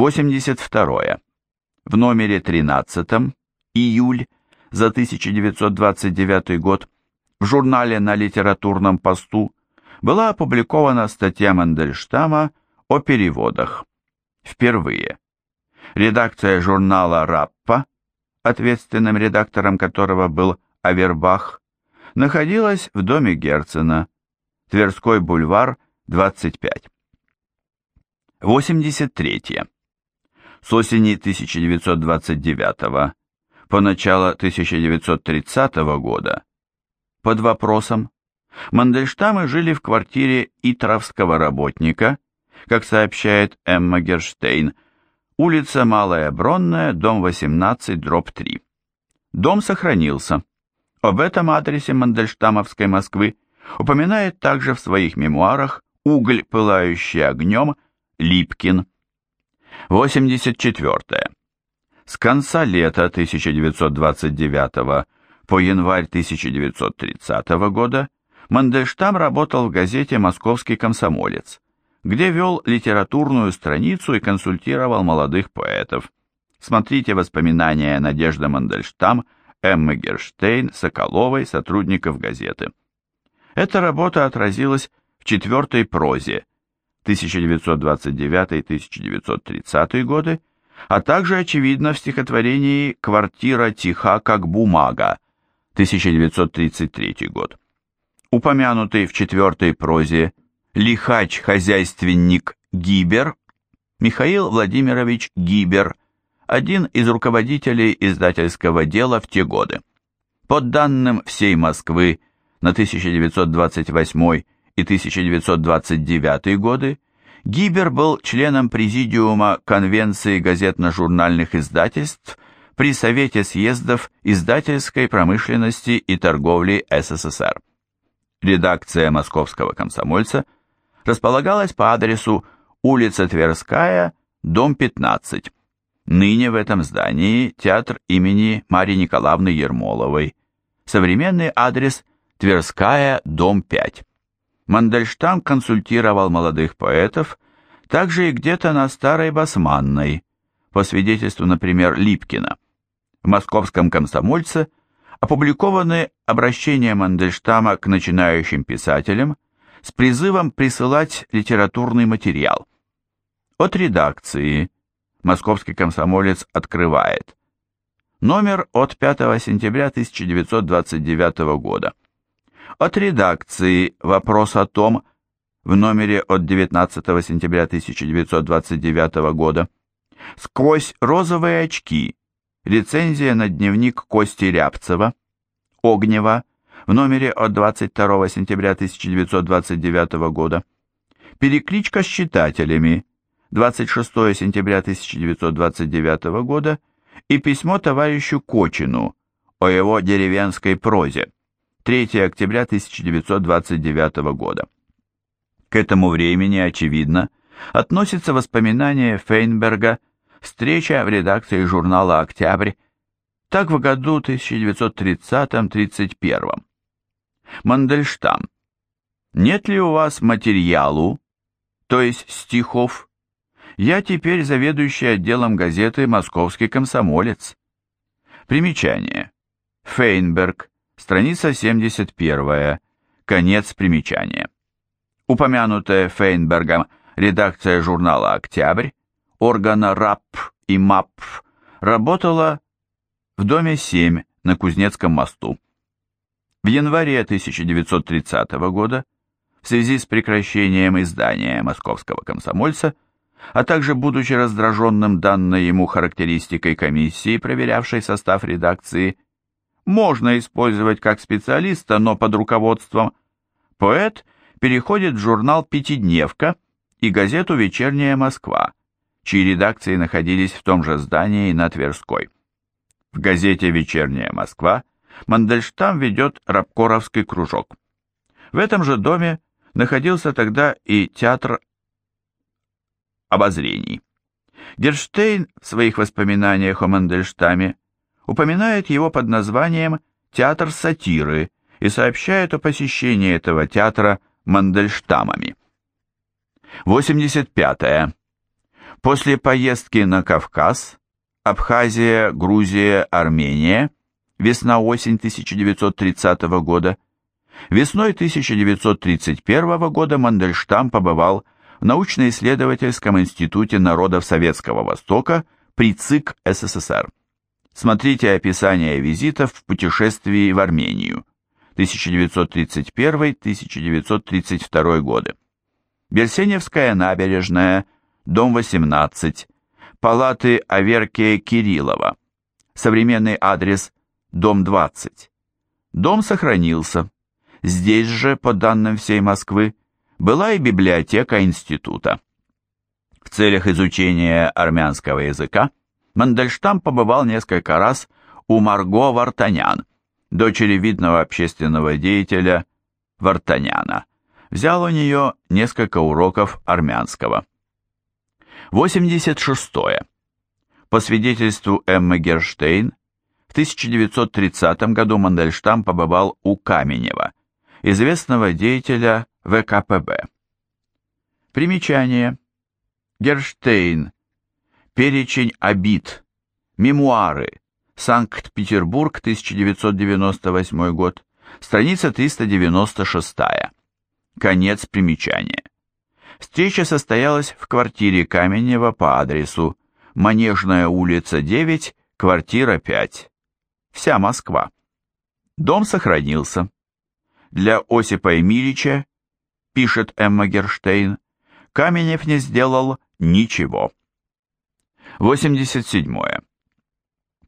82. В номере 13 июль за 1929 год в журнале «На литературном посту» была опубликована статья Мандельштама о переводах. Впервые. Редакция журнала «Раппа», ответственным редактором которого был Авербах, находилась в доме Герцена, Тверской бульвар, 25. 83. С осени 1929 по начало 1930 года под вопросом Мандельштамы жили в квартире итровского работника, как сообщает Эмма Герштейн, улица Малая Бронная, дом 18, дробь 3. Дом сохранился. Об этом адресе Мандельштамовской Москвы упоминает также в своих мемуарах «Уголь, пылающий огнем» Липкин. 84. С конца лета 1929 по январь 1930 года Мандельштам работал в газете «Московский комсомолец», где вел литературную страницу и консультировал молодых поэтов. Смотрите воспоминания Надежды Мандельштам, Эммы Герштейн, Соколовой, сотрудников газеты. Эта работа отразилась в четвертой прозе 1929-1930 годы, а также, очевидно, в стихотворении «Квартира тиха, как бумага» 1933 год. Упомянутый в четвертой прозе лихач-хозяйственник Гибер Михаил Владимирович Гибер, один из руководителей издательского дела в те годы. Под данным всей Москвы на 1928 и 1929 годы Гибер был членом президиума Конвенции газетно-журнальных издательств при Совете съездов издательской промышленности и торговли СССР. Редакция «Московского комсомольца» располагалась по адресу улица Тверская, дом 15. Ныне в этом здании театр имени Марии Николаевны Ермоловой. Современный адрес Тверская, дом 5. Мандельштам консультировал молодых поэтов, также и где-то на Старой Басманной, по свидетельству, например, Липкина. В московском комсомольце опубликованы обращения Мандельштама к начинающим писателям с призывом присылать литературный материал. От редакции «Московский комсомолец» открывает. Номер от 5 сентября 1929 года. От редакции «Вопрос о том» в номере от 19 сентября 1929 года. «Сквозь розовые очки» рецензия на дневник Кости Рябцева, Огнева, в номере от 22 сентября 1929 года. Перекличка с читателями, 26 сентября 1929 года и письмо товарищу Кочину о его деревенской прозе. 3 октября 1929 года. К этому времени, очевидно, относится воспоминание Фейнберга «Встреча в редакции журнала «Октябрь», так в году 1930-31. Мандельштам. Нет ли у вас материалу, то есть стихов? Я теперь заведующий отделом газеты «Московский комсомолец». Примечание. Фейнберг. Страница 71. Конец примечания. Упомянутая Фейнбергом редакция журнала «Октябрь», органа РАП и МАП, работала в доме 7 на Кузнецком мосту. В январе 1930 года, в связи с прекращением издания «Московского комсомольца», а также будучи раздраженным данной ему характеристикой комиссии, проверявшей состав редакции, можно использовать как специалиста, но под руководством. Поэт переходит в журнал «Пятидневка» и газету «Вечерняя Москва», чьи редакции находились в том же здании на Тверской. В газете «Вечерняя Москва» Мандельштам ведет Рабкоровский кружок. В этом же доме находился тогда и театр обозрений. Герштейн в своих воспоминаниях о Мандельштаме упоминает его под названием «Театр сатиры» и сообщает о посещении этого театра Мандельштамами. 85. -е. После поездки на Кавказ, Абхазия, Грузия, Армения, весна-осень 1930 года, весной 1931 года Мандельштам побывал в научно-исследовательском институте народов Советского Востока при ЦИК СССР. Смотрите описание визитов в путешествии в Армению 1931-1932 годы. Берсеневская набережная, дом 18, палаты Аверкия Кириллова. Современный адрес дом 20. Дом сохранился. Здесь же, по данным всей Москвы, была и библиотека института. В целях изучения армянского языка Мандельштам побывал несколько раз у Марго Вартанян, дочери видного общественного деятеля Вартаняна. Взял у нее несколько уроков армянского. 86. -е. По свидетельству Эммы Герштейн, в 1930 году Мандельштам побывал у Каменева, известного деятеля ВКПБ. Примечание. Герштейн. Перечень обид. Мемуары. Санкт-Петербург, 1998 год. Страница 396. Конец примечания. Встреча состоялась в квартире Каменева по адресу Манежная улица 9, квартира 5. Вся Москва. Дом сохранился. Для Осипа Емельича, пишет Эмма Герштейн, Каменев не сделал ничего. 87. -е.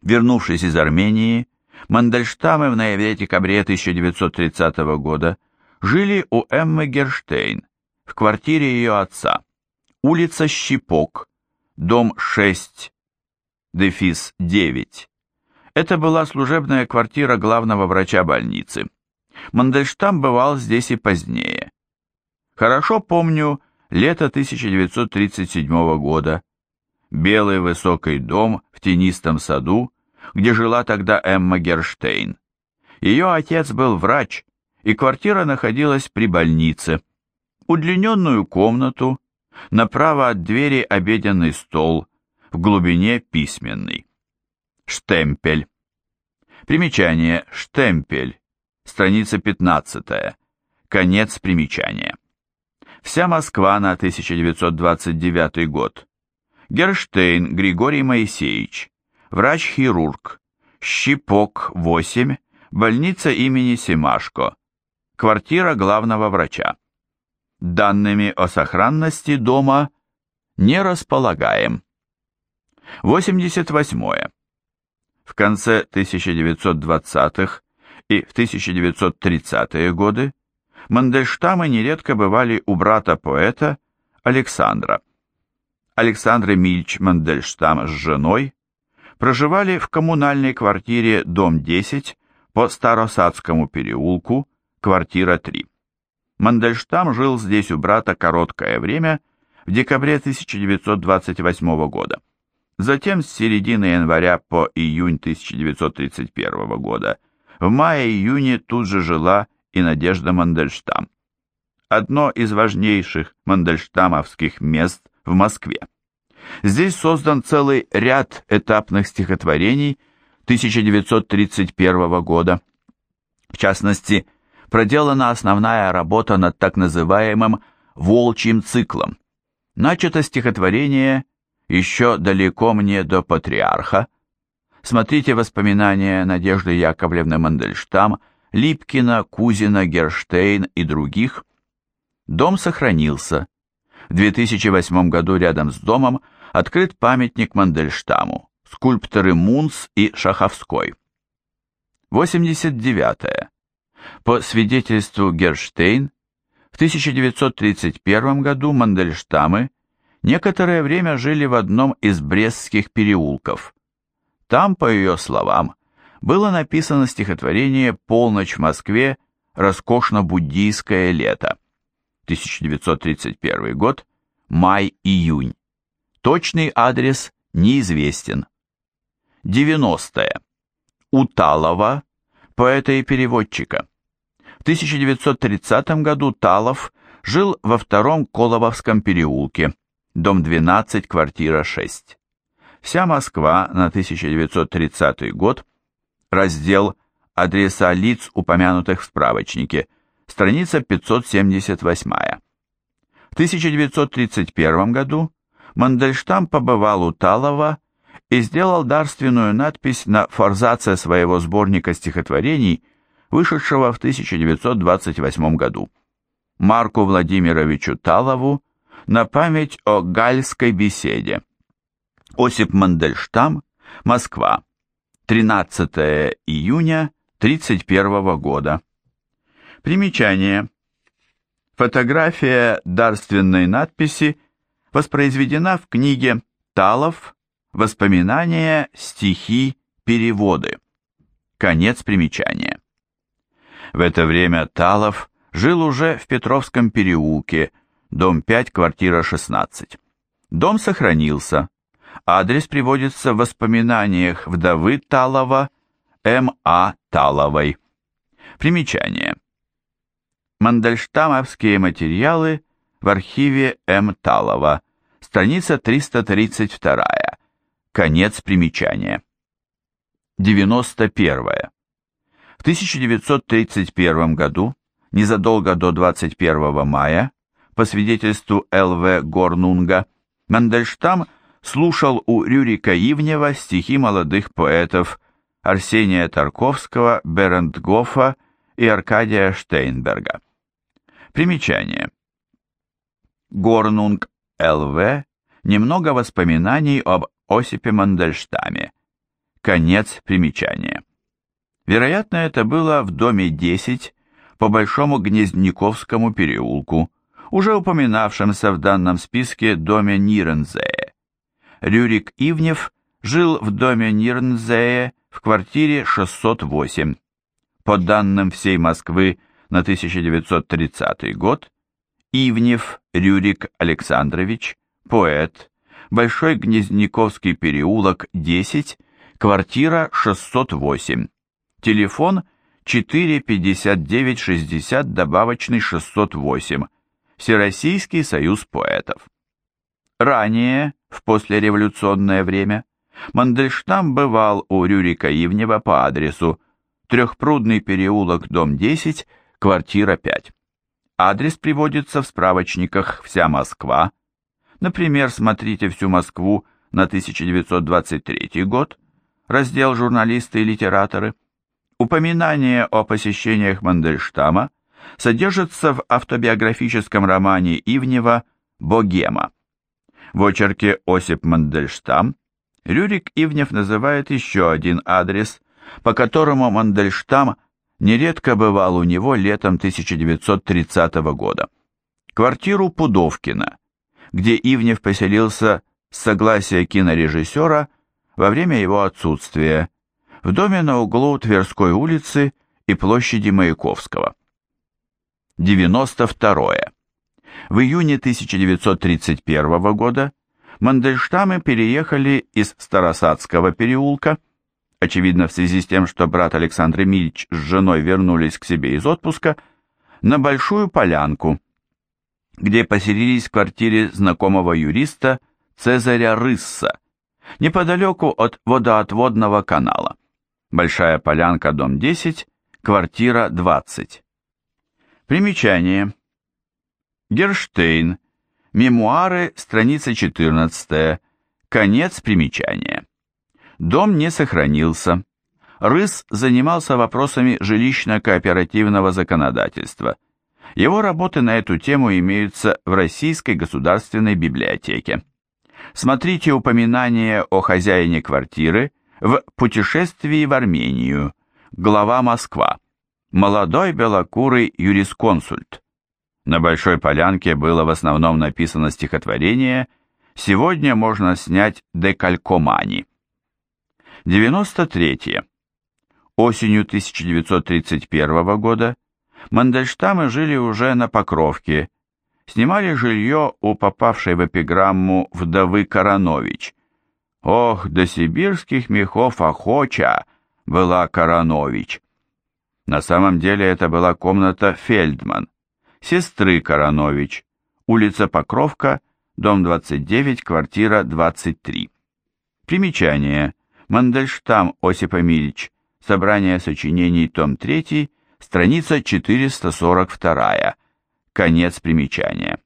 Вернувшись из Армении, Мандельштамы в ноябре-декабре 1930 года жили у Эммы Герштейн в квартире ее отца, улица Щипок, дом 6, дефис 9. Это была служебная квартира главного врача больницы. Мандельштам бывал здесь и позднее. Хорошо помню лето 1937 года, белый высокий дом в тенистом саду, где жила тогда Эмма Герштейн. Ее отец был врач, и квартира находилась при больнице. Удлиненную комнату, направо от двери обеденный стол, в глубине письменный. Штемпель. Примечание. Штемпель. Страница 15. Конец примечания. Вся Москва на 1929 год. Герштейн Григорий Моисеевич, врач-хирург, Щипок, 8, больница имени Семашко, квартира главного врача. Данными о сохранности дома не располагаем. 88. -е. В конце 1920-х и в 1930-е годы Мандельштамы нередко бывали у брата поэта Александра. Александр Эмильч Мандельштам с женой проживали в коммунальной квартире дом 10 по Старосадскому переулку, квартира 3. Мандельштам жил здесь у брата короткое время, в декабре 1928 года. Затем с середины января по июнь 1931 года в мае-июне тут же жила и Надежда Мандельштам. Одно из важнейших мандельштамовских мест в Москве. Здесь создан целый ряд этапных стихотворений 1931 года. В частности, проделана основная работа над так называемым «волчьим циклом». Начато стихотворение еще далеко мне до патриарха. Смотрите воспоминания Надежды Яковлевны Мандельштам, Липкина, Кузина, Герштейн и других. Дом сохранился. В 2008 году рядом с домом открыт памятник Мандельштаму, скульпторы Мунц и Шаховской. 89. -е. По свидетельству Герштейн, в 1931 году Мандельштамы некоторое время жили в одном из брестских переулков. Там, по ее словам, было написано стихотворение «Полночь в Москве. Роскошно-буддийское лето». 1931 год, май-июнь. Точный адрес неизвестен. 90. -е. Уталова, поэта и переводчика. В 1930 году Талов жил во втором Колобовском переулке, дом 12, квартира 6. Вся Москва на 1930 год, раздел «Адреса лиц, упомянутых в справочнике», страница 578. В 1931 году Мандельштам побывал у Талова и сделал дарственную надпись на форзаце своего сборника стихотворений, вышедшего в 1928 году. Марку Владимировичу Талову на память о гальской беседе. Осип Мандельштам, Москва, 13 июня 31 года. Примечание. Фотография дарственной надписи воспроизведена в книге «Талов. Воспоминания, стихи, переводы». Конец примечания. В это время Талов жил уже в Петровском переулке, дом 5, квартира 16. Дом сохранился. Адрес приводится в воспоминаниях вдовы Талова М.А. Таловой. Примечание. Мандельштамовские материалы в архиве М. Талова. Страница 332. Конец примечания. 91. В 1931 году, незадолго до 21 мая, по свидетельству Л.В. Горнунга, Мандельштам слушал у Рюрика Ивнева стихи молодых поэтов Арсения Тарковского, Берендгофа и Аркадия Штейнберга. Примечание. Горнунг Л.В. Немного воспоминаний об Осипе Мандельштаме. Конец примечания. Вероятно, это было в доме 10 по Большому Гнездниковскому переулку, уже упоминавшемся в данном списке доме Нирнзее. Рюрик Ивнев жил в доме Нирнзее в квартире 608. По данным всей Москвы на 1930 год, Ивнев Рюрик Александрович, поэт, Большой Гнездниковский переулок, 10, квартира 608, телефон 45960 добавочный 608, Всероссийский союз поэтов. Ранее, в послереволюционное время, Мандельштам бывал у Рюрика Ивнева по адресу Трехпрудный переулок, дом 10, квартира 5. Адрес приводится в справочниках «Вся Москва». Например, смотрите «Всю Москву» на 1923 год, раздел «Журналисты и литераторы». Упоминание о посещениях Мандельштама содержится в автобиографическом романе Ивнева «Богема». В очерке «Осип Мандельштам» Рюрик Ивнев называет еще один адрес, по которому Мандельштам нередко бывал у него летом 1930 года. Квартиру Пудовкина, где Ивнев поселился с согласия кинорежиссера во время его отсутствия, в доме на углу Тверской улицы и площади Маяковского. 92. В июне 1931 года Мандельштамы переехали из Старосадского переулка, очевидно в связи с тем, что брат Александр Эмильевич с женой вернулись к себе из отпуска, на Большую Полянку, где поселились в квартире знакомого юриста Цезаря Рысса, неподалеку от водоотводного канала. Большая Полянка, дом 10, квартира 20. Примечание. Герштейн, Мемуары, страница 14. Конец примечания. Дом не сохранился. Рыс занимался вопросами жилищно-кооперативного законодательства. Его работы на эту тему имеются в Российской государственной библиотеке. Смотрите упоминание о хозяине квартиры в «Путешествии в Армению», глава Москва, молодой белокурый юрисконсульт. На Большой Полянке было в основном написано стихотворение «Сегодня можно снять декалькомани». 93. Осенью 1931 года Мандельштамы жили уже на Покровке, снимали жилье у попавшей в эпиграмму вдовы Коронович. Ох, до сибирских мехов охоча была Коронович. На самом деле это была комната Фельдман, сестры Коронович, улица Покровка, дом 29, квартира 23. Примечание. Мандельштам Осип Эмильевич. Собрание сочинений, том 3, страница 442. Конец примечания.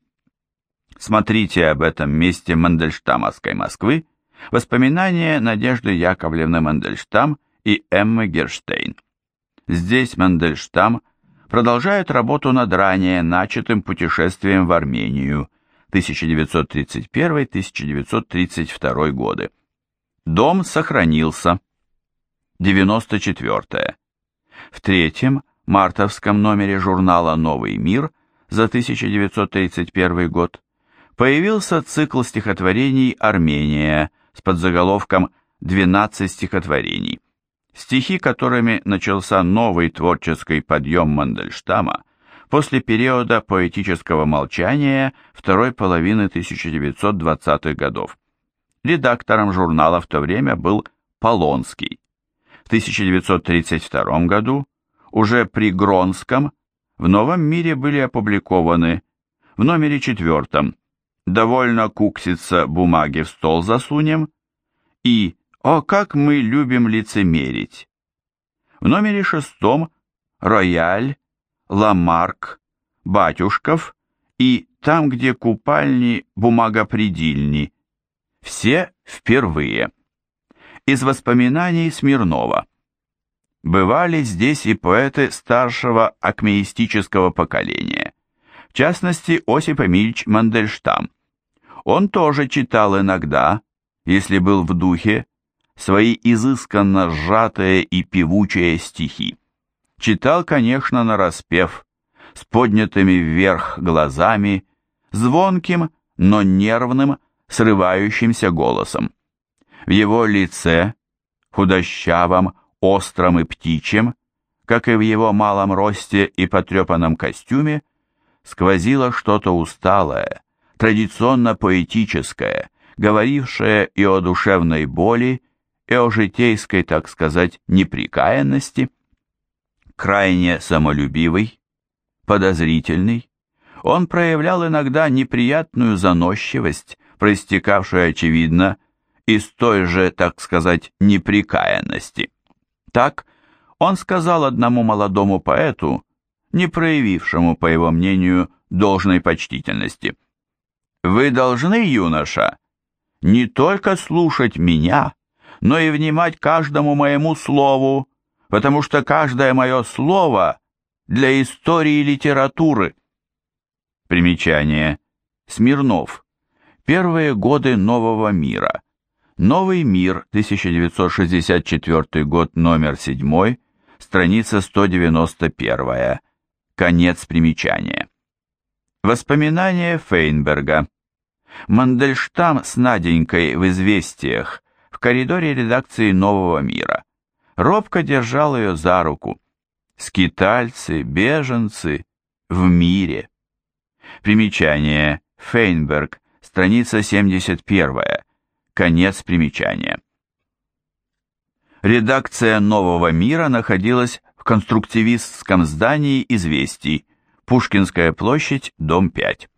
Смотрите об этом месте Мандельштамовской Москвы Воспоминания Надежды Яковлевны Мандельштам и Эммы Герштейн. Здесь Мандельштам продолжает работу над ранее начатым путешествием в Армению 1931-1932 годы. Дом сохранился. 94. В третьем мартовском номере журнала «Новый мир» за 1931 год появился цикл стихотворений «Армения» с подзаголовком «12 стихотворений», стихи которыми начался новый творческий подъем Мандельштама после периода поэтического молчания второй половины 1920-х годов. Редактором журнала в то время был Полонский. В 1932 году уже при Гронском в «Новом мире» были опубликованы в номере четвертом «Довольно кукситься, бумаги в стол засунем» и «О, как мы любим лицемерить». В номере шестом «Рояль», «Ламарк», «Батюшков» и «Там, где купальни, бумагопредильни». Все впервые. Из воспоминаний Смирнова. Бывали здесь и поэты старшего акмеистического поколения, в частности Осип Эмильевич Мандельштам, он тоже читал иногда, если был в духе, свои изысканно сжатые и певучие стихи. Читал, конечно, нараспев, с поднятыми вверх глазами, звонким, но нервным, срывающимся голосом. В его лице, худощавом, остром и птичьем, как и в его малом росте и потрепанном костюме, сквозило что-то усталое, традиционно поэтическое, говорившее и о душевной боли, и о житейской, так сказать, неприкаянности, крайне самолюбивый, подозрительный, он проявлял иногда неприятную заносчивость, проистекавшую, очевидно, из той же, так сказать, неприкаянности. Так, он сказал одному молодому поэту, не проявившему, по его мнению, должной почтительности – вы должны, юноша, не только слушать меня, но и внимать каждому моему слову, потому что каждое мое слово для истории литературы. Примечание. Смирнов. Первые годы нового мира. Новый мир, 1964 год, номер 7, страница 191. Конец примечания. Воспоминания Фейнберга. Мандельштам с Наденькой в «Известиях» в коридоре редакции «Нового мира». Робко держал ее за руку. Скитальцы, беженцы в мире. Примечание. Фейнберг, страница 71. Конец примечания. Редакция «Нового мира» находилась в конструктивистском здании «Известий», Пушкинская площадь, дом 5.